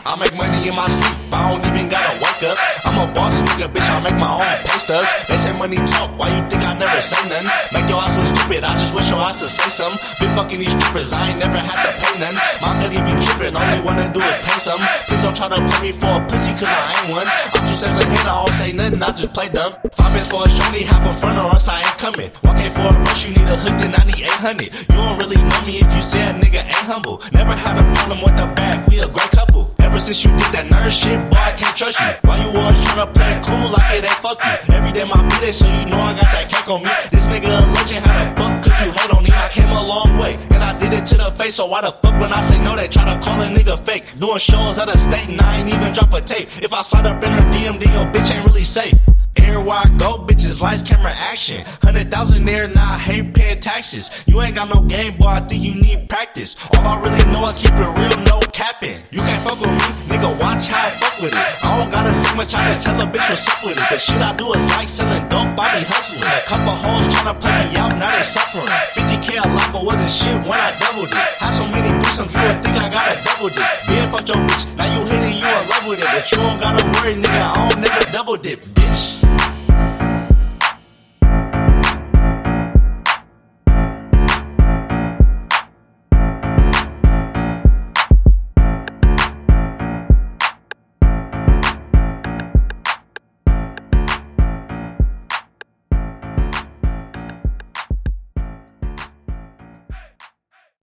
I make money in my sleep, I don't even gotta wake up. I'm a boss nigga, bitch, I make my own pay stubs. They say money talk, why you think I never say none? Make your ass so stupid, I just wish your ass would say some. Been fucking these strippers, I ain't never had to pay none. My cutty be trippin', all they wanna do is pay some. Please don't try to play me for a pussy, cause I ain't one. I'm a hit, I don't say nothing, I just play dumb. Five bits for a shorty, half a front or else I ain't coming. 1K for a rush, you need a hook, then I need 800. You don't really know me if you say a nigga ain't humble. Never had a problem with the bag, we a great couple. Ever since you did that nerd shit, boy, I can't trust you. Why you always tryna play cool like it ain't fuck you? Every day my bitch, so you know I got that cake on me. This nigga a legend, how the fuck could you hate on him? I came a long way, and I did it to the face, so why the fuck when I say no, they tryna call a nigga fake? Doing shows out of state, and I ain't even drop a tape. If I slide up in her DM, then your bitch ain't really safe. Everywhere I go, bitches, lights, camera, action. Hundred thousand there, now I hate paying taxes. You ain't got no game, boy, I think you need practice. All I really know is keep it real, how I fuck with it. I don't gotta say much, I just tell a bitch what's up with it. The shit I do is like selling dope, I be hustling. A couple hoes tryna play me out, now they suffering. 50k a lot, but wasn't shit when I doubled it. Had so many threesomes, you would think I got a double dick. Being fuck your bitch, now you hitting, you in love with it. But you don't gotta worry, nigga, I don't never double dip, bitch.